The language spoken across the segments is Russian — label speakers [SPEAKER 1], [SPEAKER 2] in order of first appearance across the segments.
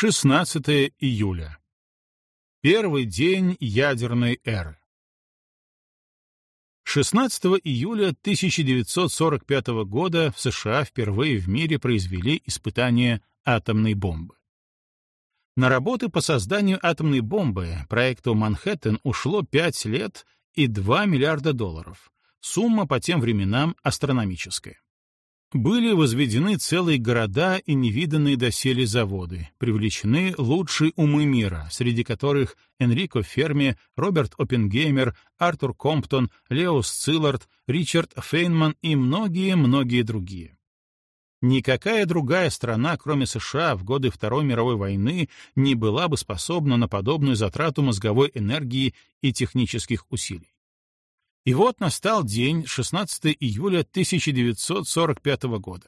[SPEAKER 1] 16 июля. Первый день ядерной эры. 16 июля 1945 года в США впервые в мире произвели испытание атомной бомбы. На работы по созданию атомной бомбы проекту «Манхэттен» ушло 5 лет и 2 миллиарда долларов. Сумма по тем временам астрономическая. Были возведены целые города и невиданные доселе заводы, привлечены лучшие умы мира, среди которых Энрико Ферми, Роберт Оппенгеймер, Артур Комптон, Лео Сциллард, Ричард Фейнман и многие-многие другие. Никакая другая страна, кроме США, в годы Второй мировой войны не была бы способна на подобную затрату мозговой энергии и технических усилий. И вот настал день 16 июля 1945 года.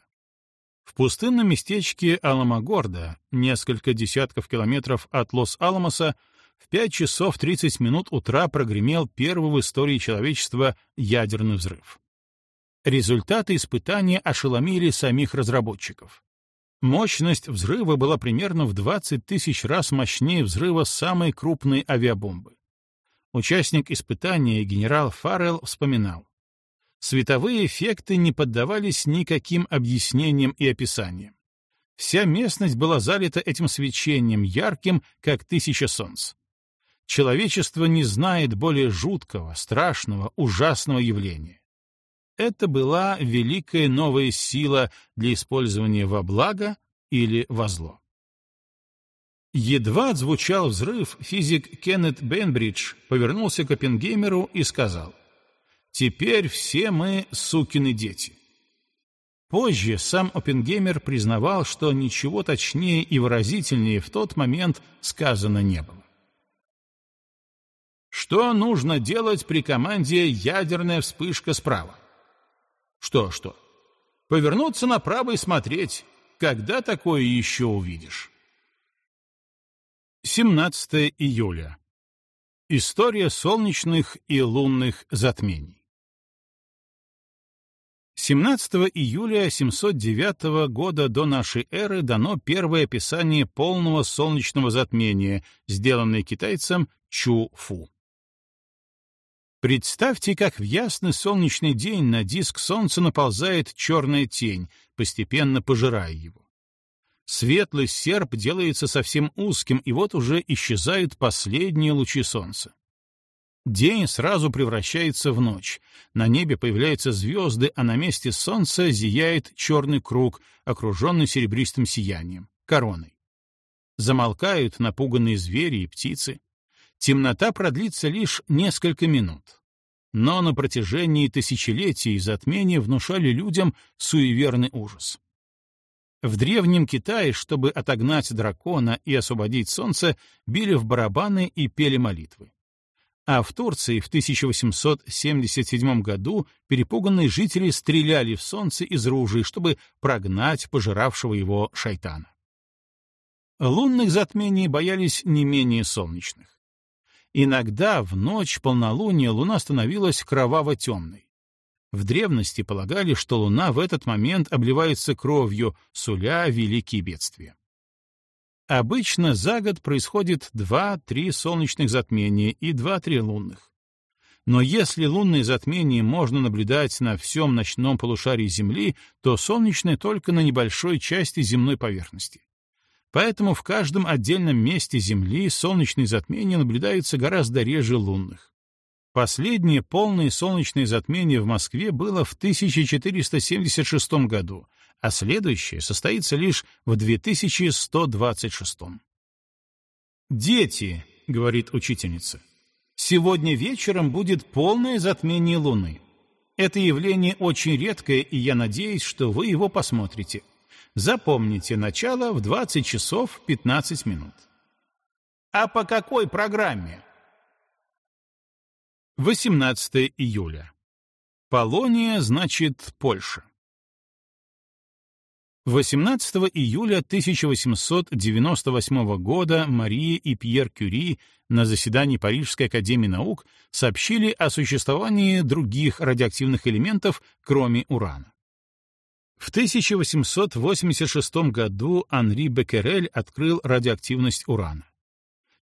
[SPEAKER 1] В пустынном местечке Аламогорда, несколько десятков километров от Лос-Аламоса, в 5 часов 30 минут утра прогремел первый в истории человечества ядерный взрыв. Результаты испытания ошеломили самих разработчиков. Мощность взрыва была примерно в 20 тысяч раз мощнее взрыва самой крупной авиабомбы. Участник испытания генерал Фаррелл вспоминал. Световые эффекты не поддавались никаким объяснениям и описаниям. Вся местность была залита этим свечением, ярким, как тысяча солнц. Человечество не знает более жуткого, страшного, ужасного явления. Это была великая новая сила для использования во благо или во зло. Едва отзвучал взрыв, физик Кеннет Бенбридж повернулся к Оппенгеймеру и сказал, «Теперь все мы сукины дети». Позже сам Оппенгеймер признавал, что ничего точнее и выразительнее в тот момент сказано не было. Что нужно делать при команде «ядерная вспышка справа»? Что-что? Повернуться направо и смотреть. Когда такое еще увидишь? 17 июля. История солнечных и лунных затмений. 17 июля 709 года до нашей эры дано первое описание полного солнечного затмения, сделанное китайцем Чу-Фу. Представьте, как в ясный солнечный день на диск Солнца наползает черная тень, постепенно пожирая его. Светлый серп делается совсем узким, и вот уже исчезают последние лучи солнца. День сразу превращается в ночь. На небе появляются звезды, а на месте солнца зияет черный круг, окруженный серебристым сиянием, короной. Замолкают напуганные звери и птицы. Темнота продлится лишь несколько минут. Но на протяжении тысячелетий затмения внушали людям суеверный ужас. В Древнем Китае, чтобы отогнать дракона и освободить солнце, били в барабаны и пели молитвы. А в Турции в 1877 году перепуганные жители стреляли в солнце из ружей, чтобы прогнать пожиравшего его шайтана. Лунных затмений боялись не менее солнечных. Иногда в ночь полнолуния луна становилась кроваво-темной. В древности полагали, что Луна в этот момент обливается кровью, суля великие бедствия. Обычно за год происходит 2-3 солнечных затмения и 2-3 лунных. Но если лунные затмения можно наблюдать на всем ночном полушарии Земли, то солнечные только на небольшой части земной поверхности. Поэтому в каждом отдельном месте Земли солнечные затмения наблюдаются гораздо реже лунных. Последнее полное солнечное затмение в Москве было в 1476 году, а следующее состоится лишь в 2126. «Дети», — говорит учительница, — «сегодня вечером будет полное затмение Луны. Это явление очень редкое, и я надеюсь, что вы его посмотрите. Запомните, начало в 20 часов 15 минут». «А по какой программе?» 18 июля. Полония значит Польша. 18 июля 1898 года Мария и Пьер Кюри на заседании Парижской академии наук сообщили о существовании других радиоактивных элементов, кроме урана. В 1886 году Анри Беккерель открыл радиоактивность урана.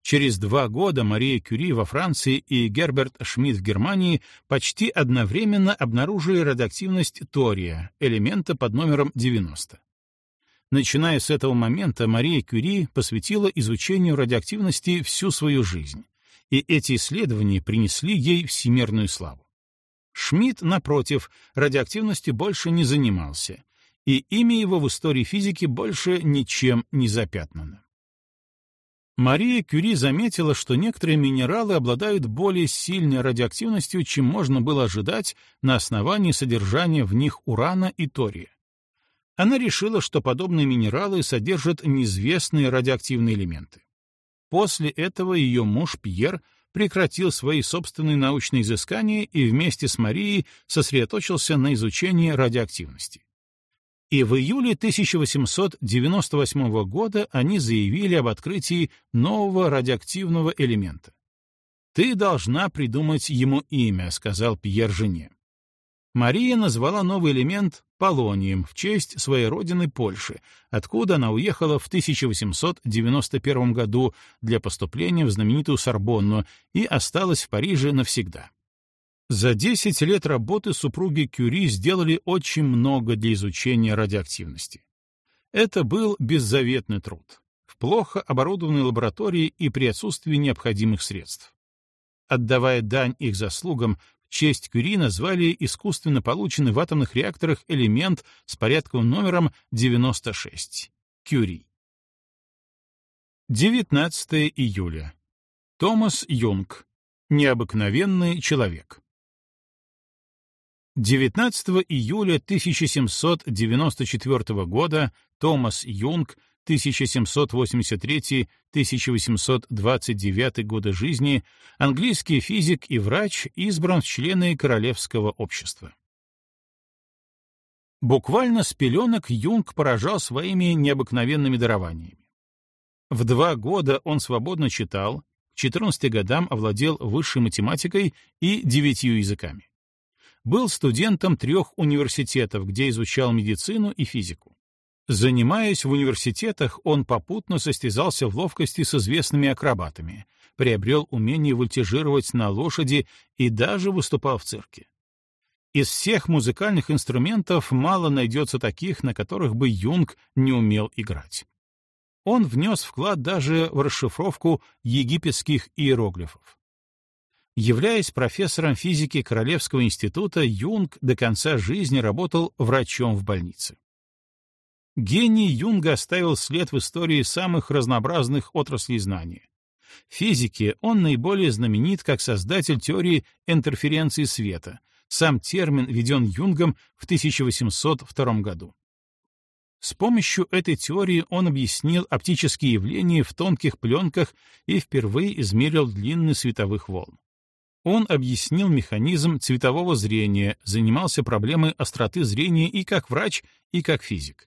[SPEAKER 1] Через два года Мария Кюри во Франции и Герберт Шмидт в Германии почти одновременно обнаружили радиоактивность тория, элемента под номером 90. Начиная с этого момента, Мария Кюри посвятила изучению радиоактивности всю свою жизнь, и эти исследования принесли ей всемирную славу. Шмидт, напротив, радиоактивностью больше не занимался, и имя его в истории физики больше ничем не запятнано. Мария Кюри заметила, что некоторые минералы обладают более сильной радиоактивностью, чем можно было ожидать на основании содержания в них урана и тория. Она решила, что подобные минералы содержат неизвестные радиоактивные элементы. После этого ее муж Пьер прекратил свои собственные научные изыскания и вместе с Марией сосредоточился на изучении радиоактивности и в июле 1898 года они заявили об открытии нового радиоактивного элемента. «Ты должна придумать ему имя», — сказал Пьер жене. Мария назвала новый элемент полонием в честь своей родины Польши, откуда она уехала в 1891 году для поступления в знаменитую Сорбонну и осталась в Париже навсегда. За 10 лет работы супруги Кюри сделали очень много для изучения радиоактивности. Это был беззаветный труд, в плохо оборудованной лаборатории и при отсутствии необходимых средств. Отдавая дань их заслугам, в честь Кюри назвали искусственно полученный в атомных реакторах элемент с порядковым номером 96 — Кюри. 19 июля. Томас Юнг. Необыкновенный человек. 19 июля 1794 года Томас Юнг 1783-1829 годы жизни, английский физик и врач, избран в члены Королевского общества. Буквально с пеленок Юнг поражал своими необыкновенными дарованиями. В два года он свободно читал, к 14 годам овладел высшей математикой и девятью языками был студентом трех университетов, где изучал медицину и физику. Занимаясь в университетах, он попутно состязался в ловкости с известными акробатами, приобрел умение вольтежировать на лошади и даже выступал в цирке. Из всех музыкальных инструментов мало найдется таких, на которых бы Юнг не умел играть. Он внес вклад даже в расшифровку египетских иероглифов. Являясь профессором физики Королевского института, Юнг до конца жизни работал врачом в больнице. Гений Юнга оставил след в истории самых разнообразных отраслей знания. В физике он наиболее знаменит как создатель теории интерференции света. Сам термин введен Юнгом в 1802 году. С помощью этой теории он объяснил оптические явления в тонких пленках и впервые измерил длины световых волн. Он объяснил механизм цветового зрения, занимался проблемой остроты зрения и как врач, и как физик.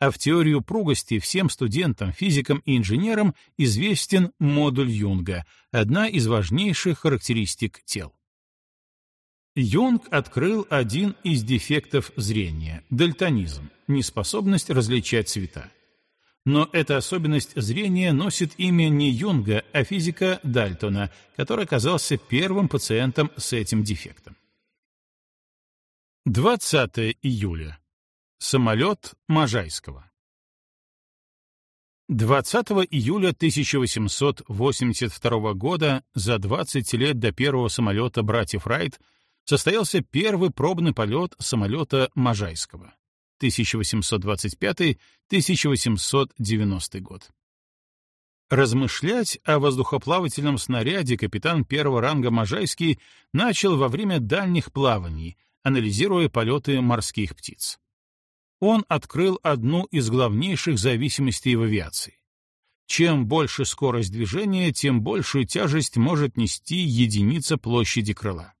[SPEAKER 1] А в теорию пругости всем студентам, физикам и инженерам известен модуль Юнга, одна из важнейших характеристик тел. Юнг открыл один из дефектов зрения — дальтонизм, неспособность различать цвета. Но эта особенность зрения носит имя не Юнга, а физика Дальтона, который оказался первым пациентом с этим дефектом. 20 июля. Самолет Можайского. 20 июля 1882 года, за 20 лет до первого самолета братьев Райт, состоялся первый пробный полет самолета Можайского. 1825-1890 год. Размышлять о воздухоплавательном снаряде капитан первого ранга Можайский начал во время дальних плаваний, анализируя полеты морских птиц. Он открыл одну из главнейших зависимостей в авиации. Чем больше скорость движения, тем большую тяжесть может нести единица площади крыла.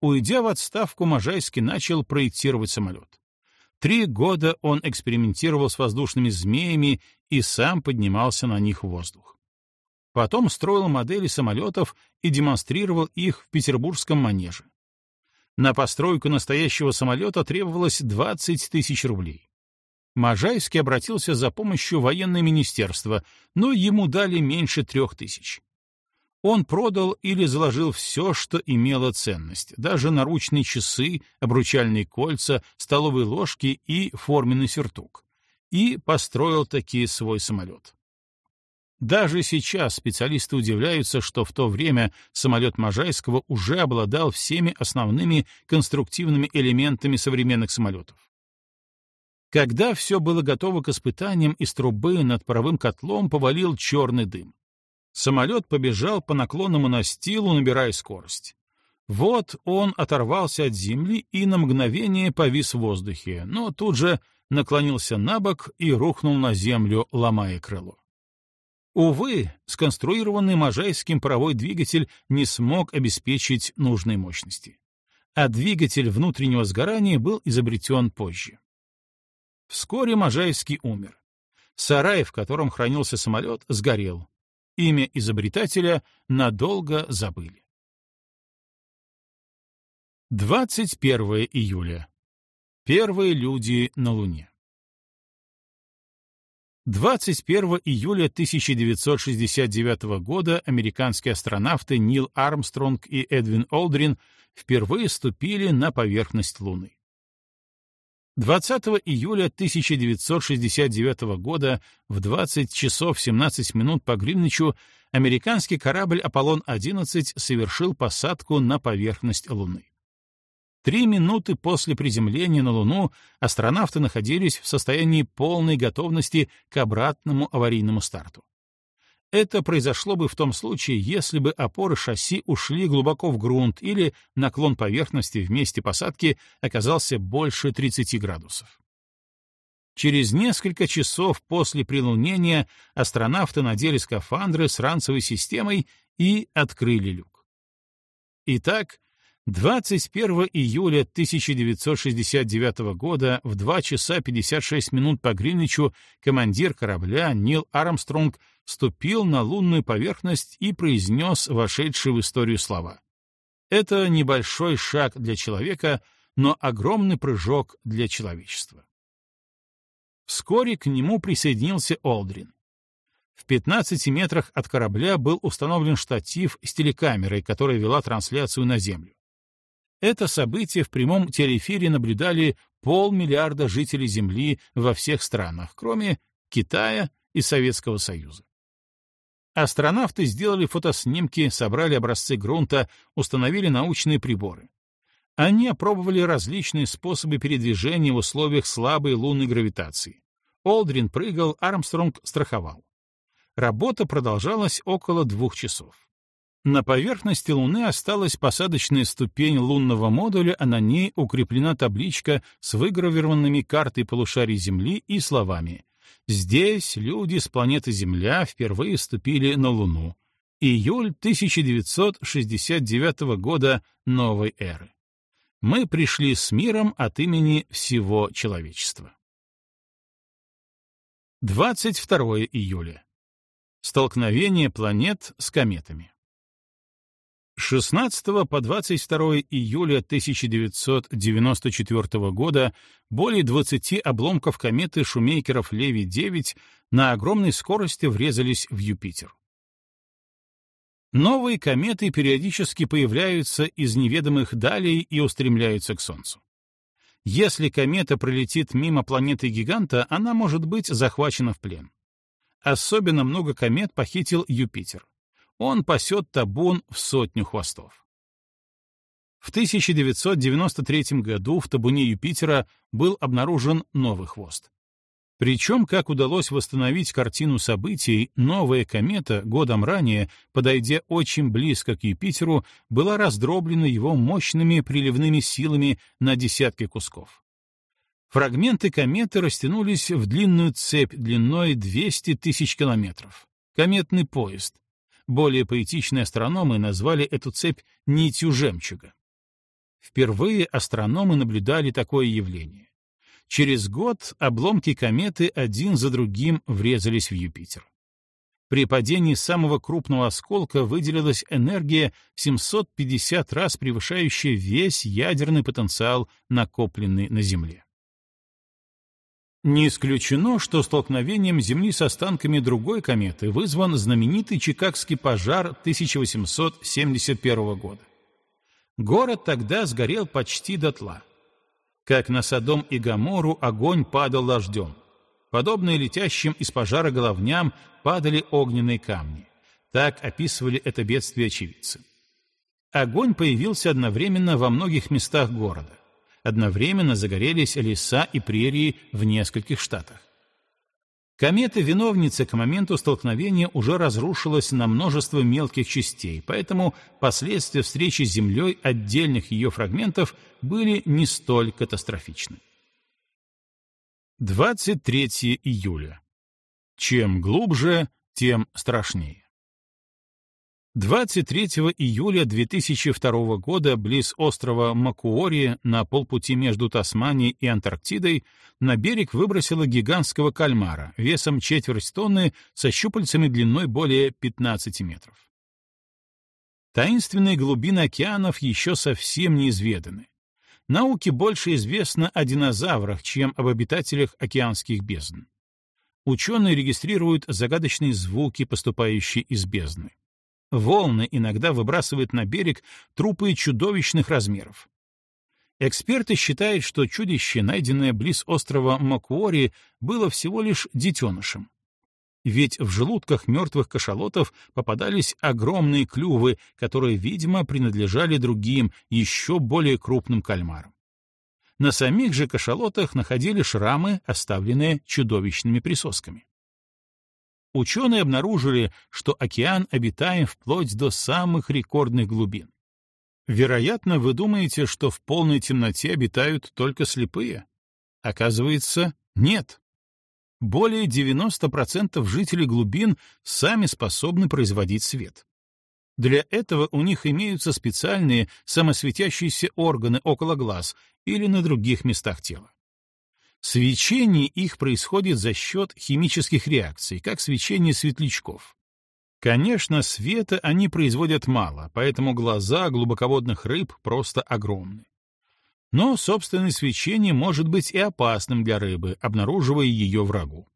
[SPEAKER 1] Уйдя в отставку, Можайский начал проектировать самолет. Три года он экспериментировал с воздушными змеями и сам поднимался на них в воздух. Потом строил модели самолетов и демонстрировал их в петербургском манеже. На постройку настоящего самолета требовалось 20 тысяч рублей. Можайский обратился за помощью военное министерство, но ему дали меньше трех тысяч. Он продал или заложил все, что имело ценность, даже наручные часы, обручальные кольца, столовые ложки и форменный сюртук, и построил таки свой самолет. Даже сейчас специалисты удивляются, что в то время самолет Можайского уже обладал всеми основными конструктивными элементами современных самолетов. Когда все было готово к испытаниям, из трубы над паровым котлом повалил черный дым. Самолет побежал по наклонному настилу, набирая скорость. Вот он оторвался от земли и на мгновение повис в воздухе, но тут же наклонился на бок и рухнул на землю, ломая крыло. Увы, сконструированный Можайским паровой двигатель не смог обеспечить нужной мощности. А двигатель внутреннего сгорания был изобретен позже. Вскоре Можайский умер. Сарай, в котором хранился самолет, сгорел. Имя изобретателя надолго забыли. 21 июля. Первые люди на Луне. 21 июля 1969 года американские астронавты Нил Армстронг и Эдвин Олдрин впервые ступили на поверхность Луны. 20 июля 1969 года в 20 часов 17 минут по Гринвичу американский корабль «Аполлон-11» совершил посадку на поверхность Луны. Три минуты после приземления на Луну астронавты находились в состоянии полной готовности к обратному аварийному старту. Это произошло бы в том случае, если бы опоры шасси ушли глубоко в грунт или наклон поверхности в месте посадки оказался больше 30 градусов. Через несколько часов после прилунения астронавты надели скафандры с ранцевой системой и открыли люк. Итак, 21 июля 1969 года в 2 часа 56 минут по Гринвичу командир корабля Нил Армстронг ступил на лунную поверхность и произнес вошедшие в историю слова. Это небольшой шаг для человека, но огромный прыжок для человечества. Вскоре к нему присоединился Олдрин. В 15 метрах от корабля был установлен штатив с телекамерой, которая вела трансляцию на Землю. Это событие в прямом телеэфире наблюдали полмиллиарда жителей Земли во всех странах, кроме Китая и Советского Союза. Астронавты сделали фотоснимки, собрали образцы грунта, установили научные приборы. Они опробовали различные способы передвижения в условиях слабой лунной гравитации. Олдрин прыгал, Армстронг страховал. Работа продолжалась около двух часов. На поверхности Луны осталась посадочная ступень лунного модуля, а на ней укреплена табличка с выгравированными картой полушарий Земли и словами «Здесь люди с планеты Земля впервые ступили на Луну. Июль 1969 года новой эры. Мы пришли с миром от имени всего человечества». 22 июля. Столкновение планет с кометами. 16 по 22 июля 1994 года более 20 обломков кометы Шумейкеров Леви-9 на огромной скорости врезались в Юпитер. Новые кометы периодически появляются из неведомых далей и устремляются к Солнцу. Если комета пролетит мимо планеты-гиганта, она может быть захвачена в плен. Особенно много комет похитил Юпитер он пасет табун в сотню хвостов. В 1993 году в табуне Юпитера был обнаружен новый хвост. Причем, как удалось восстановить картину событий, новая комета годом ранее, подойдя очень близко к Юпитеру, была раздроблена его мощными приливными силами на десятки кусков. Фрагменты кометы растянулись в длинную цепь длиной 200 тысяч километров. Кометный поезд, более поэтичные астрономы назвали эту цепь нитью жемчуга. Впервые астрономы наблюдали такое явление. Через год обломки кометы один за другим врезались в Юпитер. При падении самого крупного осколка выделилась энергия в 750 раз превышающая весь ядерный потенциал, накопленный на Земле. Не исключено, что столкновением Земли с останками другой кометы вызван знаменитый Чикагский пожар 1871 года. Город тогда сгорел почти дотла. Как на Содом и Гомору огонь падал дождем. Подобно летящим из пожара головням падали огненные камни. Так описывали это бедствие очевидцы. Огонь появился одновременно во многих местах города одновременно загорелись леса и прерии в нескольких штатах. Комета-виновница к моменту столкновения уже разрушилась на множество мелких частей, поэтому последствия встречи с Землей отдельных ее фрагментов были не столь катастрофичны. 23 июля. Чем глубже, тем страшнее. 23 июля 2002 года близ острова Макуори на полпути между Тасманией и Антарктидой на берег выбросило гигантского кальмара весом четверть тонны со щупальцами длиной более 15 метров. Таинственные глубины океанов еще совсем не изведаны. Науке больше известно о динозаврах, чем об обитателях океанских бездн. Ученые регистрируют загадочные звуки, поступающие из бездны. Волны иногда выбрасывают на берег трупы чудовищных размеров. Эксперты считают, что чудище, найденное близ острова Макуори, было всего лишь детенышем. Ведь в желудках мертвых кашалотов попадались огромные клювы, которые, видимо, принадлежали другим, еще более крупным кальмарам. На самих же кашалотах находили шрамы, оставленные чудовищными присосками ученые обнаружили, что океан обитаем вплоть до самых рекордных глубин. Вероятно, вы думаете, что в полной темноте обитают только слепые? Оказывается, нет. Более 90% жителей глубин сами способны производить свет. Для этого у них имеются специальные самосветящиеся органы около глаз или на других местах тела. Свечение их происходит за счет химических реакций, как свечение светлячков. Конечно, света они производят мало, поэтому глаза глубоководных рыб просто огромны. Но собственное свечение может быть и опасным для рыбы, обнаруживая ее врагу.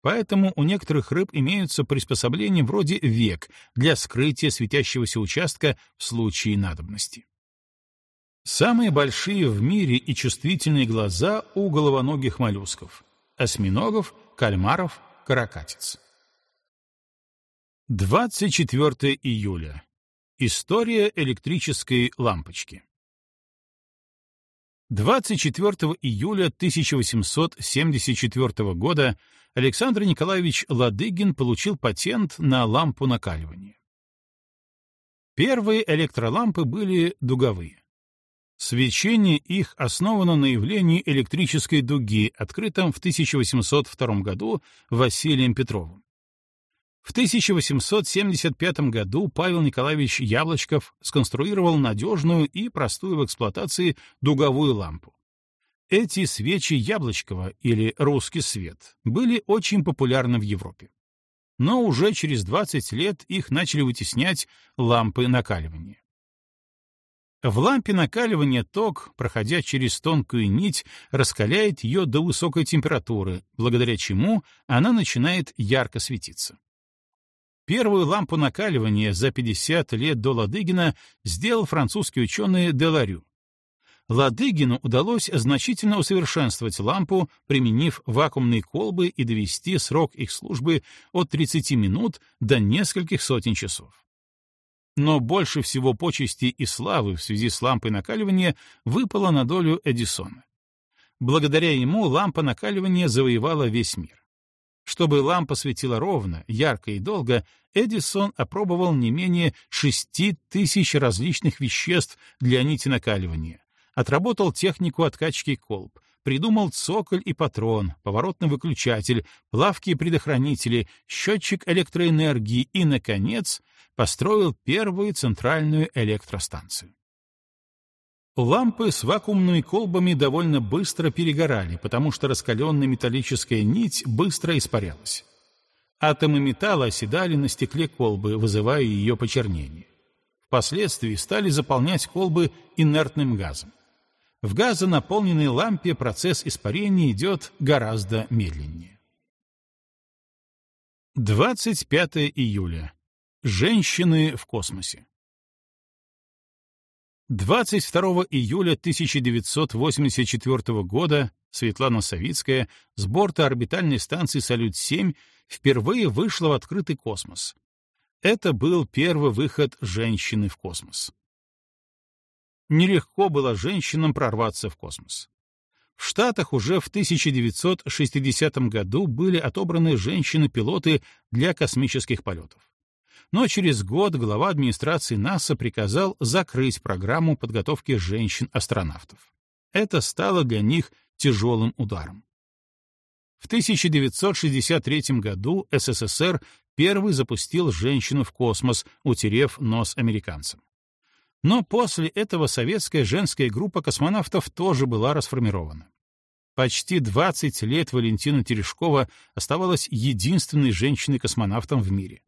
[SPEAKER 1] Поэтому у некоторых рыб имеются приспособления вроде век для скрытия светящегося участка в случае надобности. Самые большие в мире и чувствительные глаза у головоногих моллюсков — осьминогов, кальмаров, каракатиц. 24 июля. История электрической лампочки. 24 июля 1874 года Александр Николаевич Ладыгин получил патент на лампу накаливания. Первые электролампы были дуговые. Свечение их основано на явлении электрической дуги, открытом в 1802 году Василием Петровым. В 1875 году Павел Николаевич Яблочков сконструировал надежную и простую в эксплуатации дуговую лампу. Эти свечи Яблочкова, или «русский свет», были очень популярны в Европе. Но уже через 20 лет их начали вытеснять лампы накаливания. В лампе накаливания ток, проходя через тонкую нить, раскаляет ее до высокой температуры, благодаря чему она начинает ярко светиться. Первую лампу накаливания за 50 лет до Ладыгина сделал французский ученый Деларю. Ладыгину удалось значительно усовершенствовать лампу, применив вакуумные колбы и довести срок их службы от 30 минут до нескольких сотен часов. Но больше всего почести и славы в связи с лампой накаливания выпало на долю Эдисона. Благодаря ему лампа накаливания завоевала весь мир. Чтобы лампа светила ровно, ярко и долго, Эдисон опробовал не менее шести тысяч различных веществ для нити накаливания, отработал технику откачки колб, придумал цоколь и патрон, поворотный выключатель, плавкие предохранители, счетчик электроэнергии и, наконец, построил первую центральную электростанцию. Лампы с вакуумными колбами довольно быстро перегорали, потому что раскаленная металлическая нить быстро испарялась. Атомы металла оседали на стекле колбы, вызывая ее почернение. Впоследствии стали заполнять колбы инертным газом. В газонаполненной лампе процесс испарения идет гораздо медленнее. 25 июля. Женщины в космосе. 22 июля 1984 года Светлана Савицкая с борта орбитальной станции «Салют-7» впервые вышла в открытый космос. Это был первый выход женщины в космос. Нелегко было женщинам прорваться в космос. В Штатах уже в 1960 году были отобраны женщины-пилоты для космических полетов но через год глава администрации НАСА приказал закрыть программу подготовки женщин-астронавтов. Это стало для них тяжелым ударом. В 1963 году СССР первый запустил женщину в космос, утерев нос американцам. Но после этого советская женская группа космонавтов тоже была расформирована. Почти 20 лет Валентина Терешкова оставалась единственной женщиной-космонавтом в мире.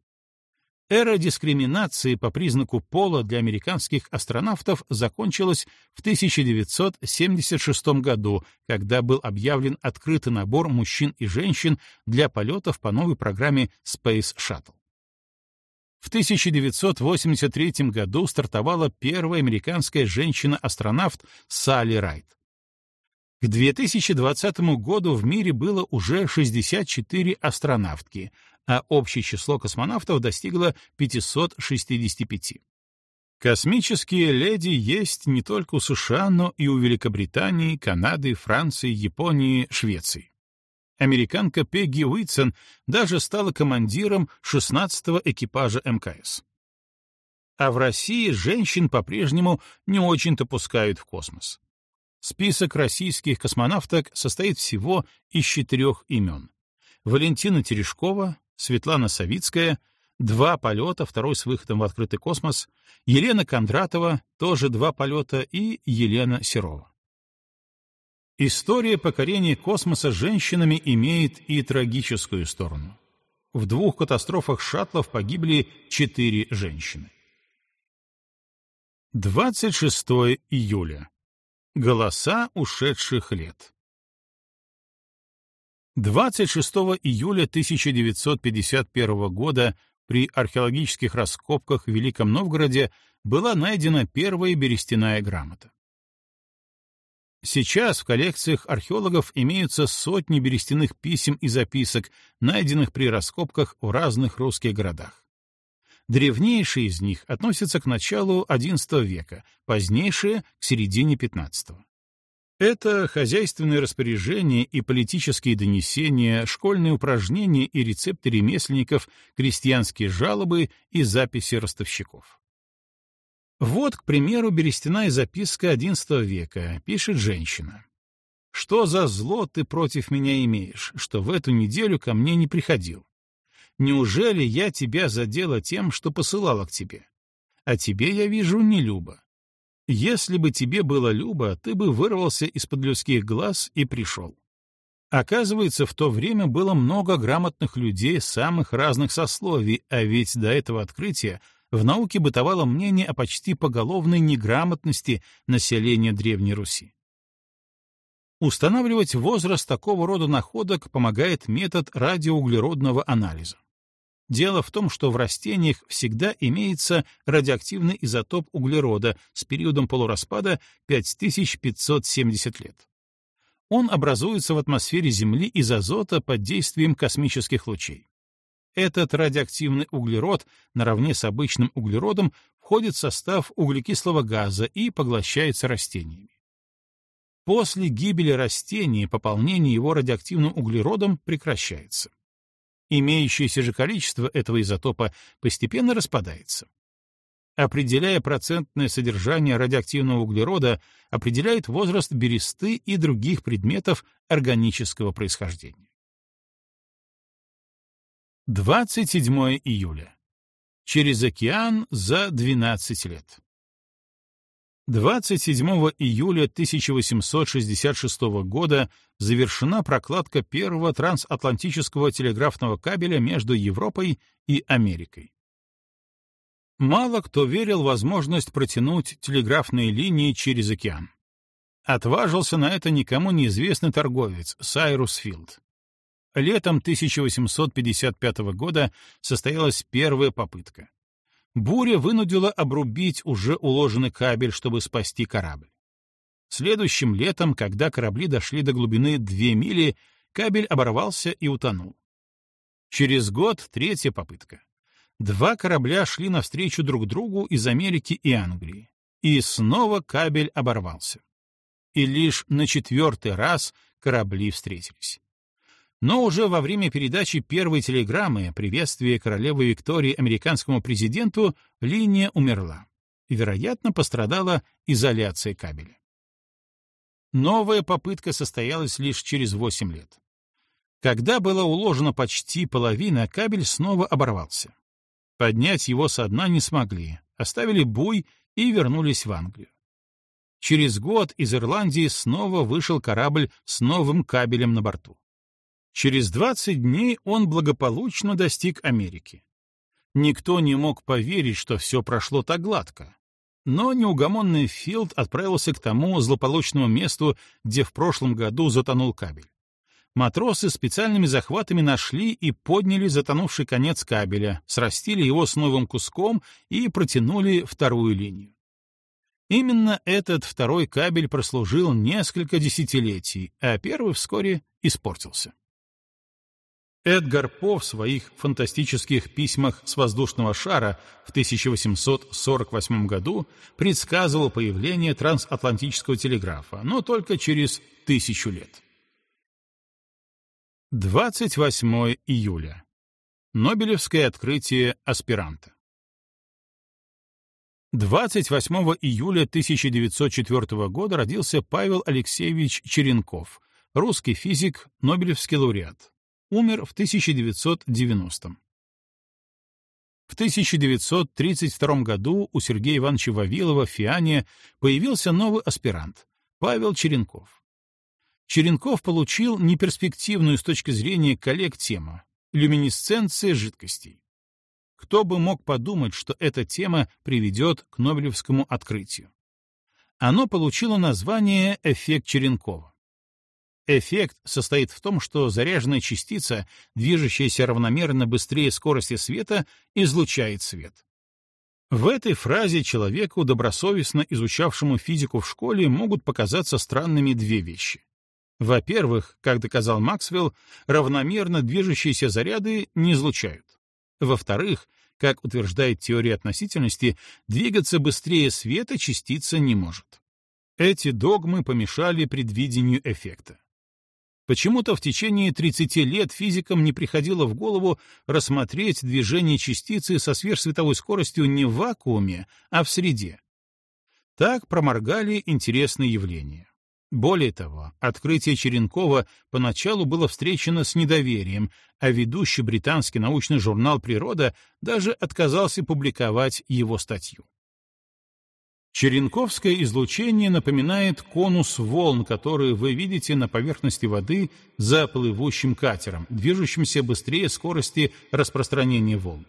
[SPEAKER 1] Эра дискриминации по признаку пола для американских астронавтов закончилась в 1976 году, когда был объявлен открытый набор мужчин и женщин для полетов по новой программе Space Shuttle. В 1983 году стартовала первая американская женщина-астронавт Салли Райт. К 2020 году в мире было уже 64 астронавтки — а общее число космонавтов достигло 565. Космические леди есть не только у США, но и у Великобритании, Канады, Франции, Японии, Швеции. Американка Пегги Уитсон даже стала командиром 16-го экипажа МКС. А в России женщин по-прежнему не очень-то пускают в космос. Список российских космонавток состоит всего из четырех имен. Валентина Терешкова, Светлана Савицкая, два полета, второй с выходом в открытый космос, Елена Кондратова, тоже два полета, и Елена Серова. История покорения космоса женщинами имеет и трагическую сторону. В двух катастрофах шаттлов погибли четыре женщины. 26 июля. Голоса ушедших лет. 26 июля 1951 года при археологических раскопках в Великом Новгороде была найдена первая берестяная грамота. Сейчас в коллекциях археологов имеются сотни берестяных писем и записок, найденных при раскопках в разных русских городах. Древнейшие из них относятся к началу XI века, позднейшие — к середине XV. Это хозяйственные распоряжения и политические донесения, школьные упражнения и рецепты ремесленников, крестьянские жалобы и записи ростовщиков. Вот, к примеру, берестяная записка XI века, пишет женщина. «Что за зло ты против меня имеешь, что в эту неделю ко мне не приходил? Неужели я тебя задела тем, что посылала к тебе? А тебе, я вижу, не любо. Если бы тебе было любо, ты бы вырвался из-под людских глаз и пришел. Оказывается, в то время было много грамотных людей самых разных сословий, а ведь до этого открытия в науке бытовало мнение о почти поголовной неграмотности населения Древней Руси. Устанавливать возраст такого рода находок помогает метод радиоуглеродного анализа. Дело в том, что в растениях всегда имеется радиоактивный изотоп углерода с периодом полураспада 5570 лет. Он образуется в атмосфере Земли из азота под действием космических лучей. Этот радиоактивный углерод наравне с обычным углеродом входит в состав углекислого газа и поглощается растениями. После гибели растения пополнение его радиоактивным углеродом прекращается. Имеющееся же количество этого изотопа постепенно распадается. Определяя процентное содержание радиоактивного углерода, определяет возраст бересты и других предметов органического происхождения. 27 июля. Через океан за 12 лет. 27 июля 1866 года завершена прокладка первого трансатлантического телеграфного кабеля между Европой и Америкой. Мало кто верил в возможность протянуть телеграфные линии через океан. Отважился на это никому неизвестный торговец Сайрус Филд. Летом 1855 года состоялась первая попытка. Буря вынудила обрубить уже уложенный кабель, чтобы спасти корабль. Следующим летом, когда корабли дошли до глубины 2 мили, кабель оборвался и утонул. Через год третья попытка. Два корабля шли навстречу друг другу из Америки и Англии. И снова кабель оборвался. И лишь на четвертый раз корабли встретились. Но уже во время передачи первой телеграммы приветствия королевы Виктории американскому президенту линия умерла. Вероятно, пострадала изоляция кабеля. Новая попытка состоялась лишь через 8 лет. Когда была уложена почти половина, кабель снова оборвался. Поднять его со дна не смогли, оставили буй и вернулись в Англию. Через год из Ирландии снова вышел корабль с новым кабелем на борту. Через 20 дней он благополучно достиг Америки. Никто не мог поверить, что все прошло так гладко. Но неугомонный Филд отправился к тому злополучному месту, где в прошлом году затонул кабель. Матросы специальными захватами нашли и подняли затонувший конец кабеля, срастили его с новым куском и протянули вторую линию. Именно этот второй кабель прослужил несколько десятилетий, а первый вскоре испортился. Эдгар По в своих фантастических письмах с воздушного шара в 1848 году предсказывал появление трансатлантического телеграфа, но только через тысячу лет. 28 июля. Нобелевское открытие аспиранта. 28 июля 1904 года родился Павел Алексеевич Черенков, русский физик, Нобелевский лауреат умер в 1990 В 1932 году у Сергея Ивановича Вавилова в Фиане появился новый аспирант — Павел Черенков. Черенков получил неперспективную с точки зрения коллег тему — люминесценция жидкостей. Кто бы мог подумать, что эта тема приведет к Нобелевскому открытию? Оно получило название «эффект Черенкова». Эффект состоит в том, что заряженная частица, движущаяся равномерно быстрее скорости света, излучает свет. В этой фразе человеку, добросовестно изучавшему физику в школе, могут показаться странными две вещи. Во-первых, как доказал Максвелл, равномерно движущиеся заряды не излучают. Во-вторых, как утверждает теория относительности, двигаться быстрее света частица не может. Эти догмы помешали предвидению эффекта. Почему-то в течение 30 лет физикам не приходило в голову рассмотреть движение частицы со сверхсветовой скоростью не в вакууме, а в среде. Так проморгали интересные явления. Более того, открытие Черенкова поначалу было встречено с недоверием, а ведущий британский научный журнал «Природа» даже отказался публиковать его статью. Черенковское излучение напоминает конус волн, которые вы видите на поверхности воды за плывущим катером, движущимся быстрее скорости распространения волн.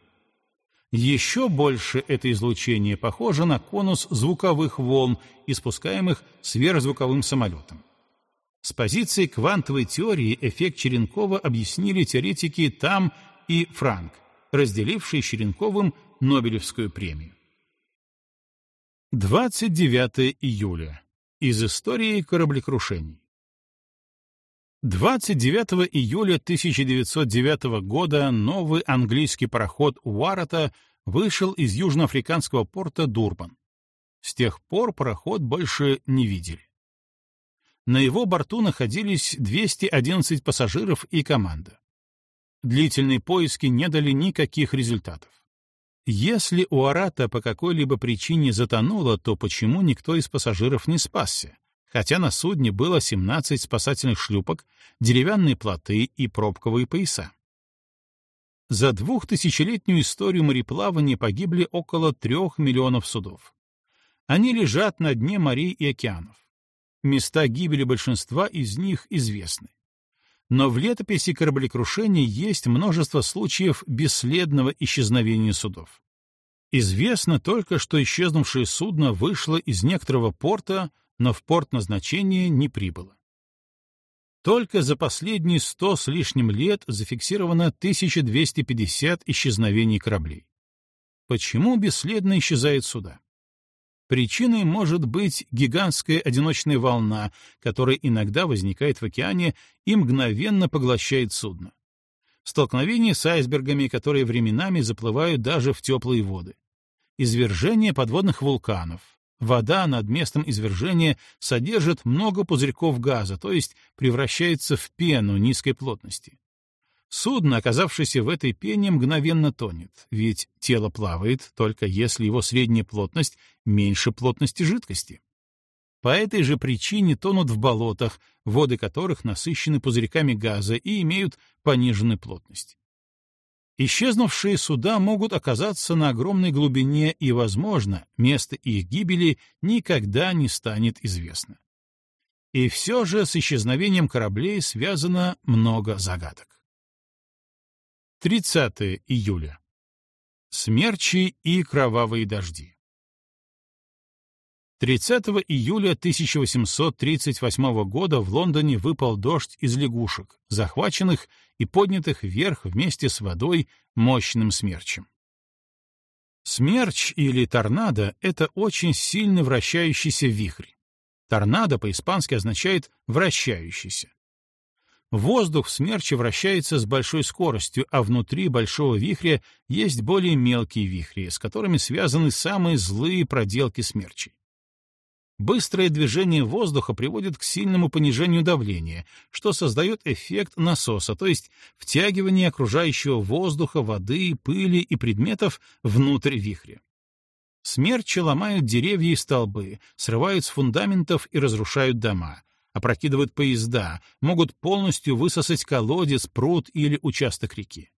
[SPEAKER 1] Еще больше это излучение похоже на конус звуковых волн, испускаемых сверхзвуковым самолетом. С позиции квантовой теории эффект Черенкова объяснили теоретики Там и Франк, разделившие Черенковым Нобелевскую премию. 29 июля. Из истории кораблекрушений. 29 июля 1909 года новый английский пароход Уарата вышел из южноафриканского порта Дурбан. С тех пор пароход больше не видели. На его борту находились 211 пассажиров и команда. Длительные поиски не дали никаких результатов. Если у Арата по какой-либо причине затонуло, то почему никто из пассажиров не спасся? Хотя на судне было 17 спасательных шлюпок, деревянные плоты и пробковые пояса. За двухтысячелетнюю историю мореплавания погибли около трех миллионов судов. Они лежат на дне морей и океанов. Места гибели большинства из них известны. Но в летописи кораблекрушения есть множество случаев бесследного исчезновения судов. Известно только, что исчезнувшее судно вышло из некоторого порта, но в порт назначения не прибыло. Только за последние сто с лишним лет зафиксировано 1250 исчезновений кораблей. Почему бесследно исчезают суда? Причиной может быть гигантская одиночная волна, которая иногда возникает в океане и мгновенно поглощает судно. Столкновение с айсбергами, которые временами заплывают даже в теплые воды. Извержение подводных вулканов. Вода над местом извержения содержит много пузырьков газа, то есть превращается в пену низкой плотности. Судно, оказавшееся в этой пене, мгновенно тонет, ведь тело плавает только если его средняя плотность меньше плотности жидкости. По этой же причине тонут в болотах, воды которых насыщены пузырьками газа и имеют пониженную плотность. Исчезнувшие суда могут оказаться на огромной глубине, и, возможно, место их гибели никогда не станет известно. И все же с исчезновением кораблей связано много загадок. 30 июля. Смерчи и кровавые дожди. 30 июля 1838 года в Лондоне выпал дождь из лягушек, захваченных и поднятых вверх вместе с водой мощным смерчем. Смерч или торнадо — это очень сильно вращающийся вихрь. Торнадо по-испански означает «вращающийся». Воздух в смерче вращается с большой скоростью, а внутри большого вихря есть более мелкие вихри, с которыми связаны самые злые проделки смерчей. Быстрое движение воздуха приводит к сильному понижению давления, что создает эффект насоса, то есть втягивание окружающего воздуха, воды, пыли и предметов внутрь вихря. Смерчи ломают деревья и столбы, срывают с фундаментов и разрушают дома, опрокидывают поезда, могут полностью высосать колодец, пруд или участок реки.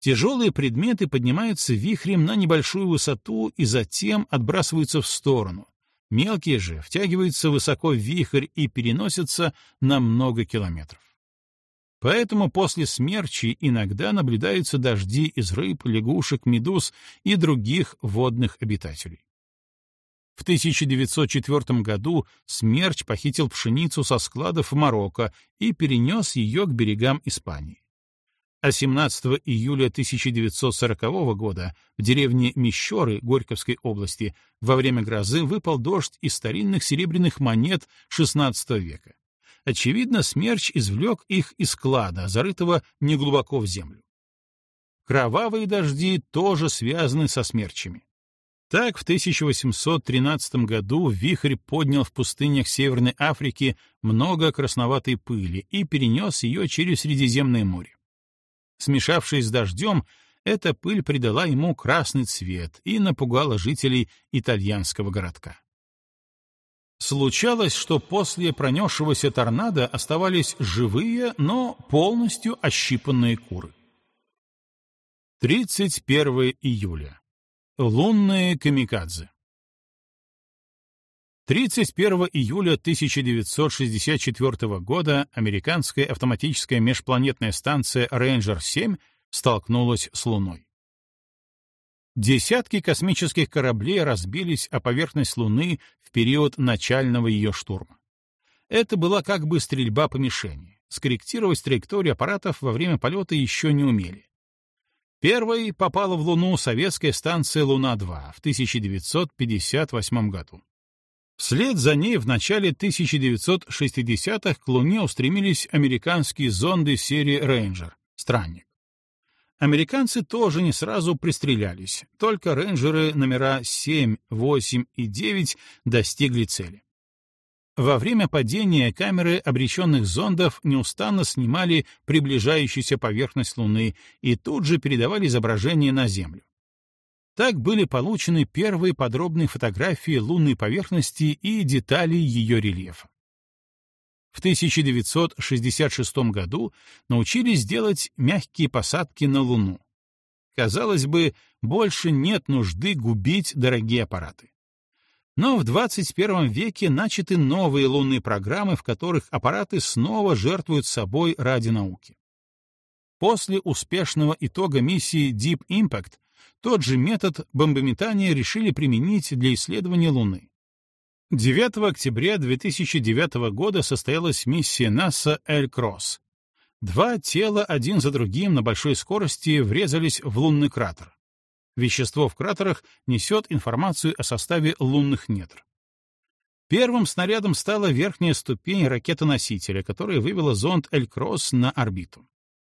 [SPEAKER 1] Тяжелые предметы поднимаются вихрем на небольшую высоту и затем отбрасываются в сторону. Мелкие же втягиваются высоко в вихрь и переносятся на много километров. Поэтому после смерчи иногда наблюдаются дожди из рыб, лягушек, медуз и других водных обитателей. В 1904 году Смерч похитил пшеницу со складов в Марокко и перенес ее к берегам Испании. А 17 июля 1940 года в деревне Мещеры Горьковской области во время грозы выпал дождь из старинных серебряных монет XVI века. Очевидно, Смерч извлек их из склада, зарытого неглубоко в землю. Кровавые дожди тоже связаны со смерчами. Так, в 1813 году вихрь поднял в пустынях Северной Африки много красноватой пыли и перенес ее через Средиземное море. Смешавшись с дождем, эта пыль придала ему красный цвет и напугала жителей итальянского городка. Случалось, что после пронесшегося торнадо оставались живые, но полностью ощипанные куры. 31 июля. Лунные камикадзе 31 июля 1964 года американская автоматическая межпланетная станция Рейнджер-7 столкнулась с Луной. Десятки космических кораблей разбились о поверхность Луны в период начального ее штурма. Это была как бы стрельба по мишени. Скорректировать траекторию аппаратов во время полета еще не умели. Первой попала в Луну советская станция «Луна-2» в 1958 году. Вслед за ней в начале 1960-х к Луне устремились американские зонды серии «Рейнджер» — «Странник». Американцы тоже не сразу пристрелялись, только рейнджеры номера 7, 8 и 9 достигли цели. Во время падения камеры обреченных зондов неустанно снимали приближающуюся поверхность Луны и тут же передавали изображение на Землю. Так были получены первые подробные фотографии лунной поверхности и детали ее рельефа. В 1966 году научились делать мягкие посадки на Луну. Казалось бы, больше нет нужды губить дорогие аппараты. Но в 21 веке начаты новые лунные программы, в которых аппараты снова жертвуют собой ради науки. После успешного итога миссии Deep Impact тот же метод бомбометания решили применить для исследования Луны. 9 октября 2009 года состоялась миссия НАСА «Эль-Кросс». Два тела один за другим на большой скорости врезались в лунный кратер. Вещество в кратерах несет информацию о составе лунных недр. Первым снарядом стала верхняя ступень ракетоносителя, которая вывела зонд «Эль-Кросс» на орбиту.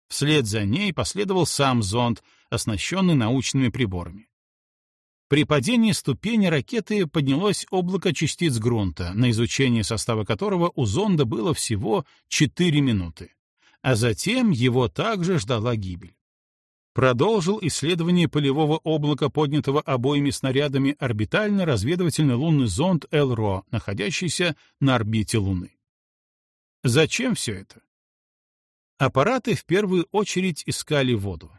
[SPEAKER 1] Вслед за ней последовал сам зонд, оснащенный научными приборами. При падении ступени ракеты поднялось облако частиц грунта, на изучение состава которого у зонда было всего 4 минуты, а затем его также ждала гибель. Продолжил исследование полевого облака, поднятого обоими снарядами орбитально-разведывательный лунный зонд ЭЛРО, находящийся на орбите Луны. Зачем все это? Аппараты в первую очередь искали воду.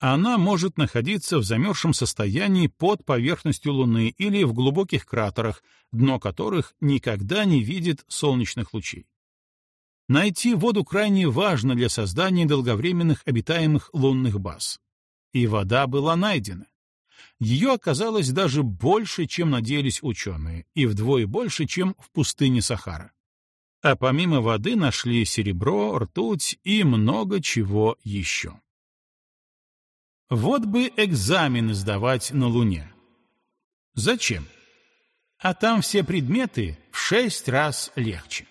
[SPEAKER 1] Она может находиться в замерзшем состоянии под поверхностью Луны или в глубоких кратерах, дно которых никогда не видит солнечных лучей. Найти воду крайне важно для создания долговременных обитаемых лунных баз. И вода была найдена. Ее оказалось даже больше, чем надеялись ученые, и вдвое больше, чем в пустыне Сахара. А помимо воды нашли серебро, ртуть и много чего еще. Вот бы экзамены сдавать на Луне. Зачем? А там все предметы в шесть раз легче.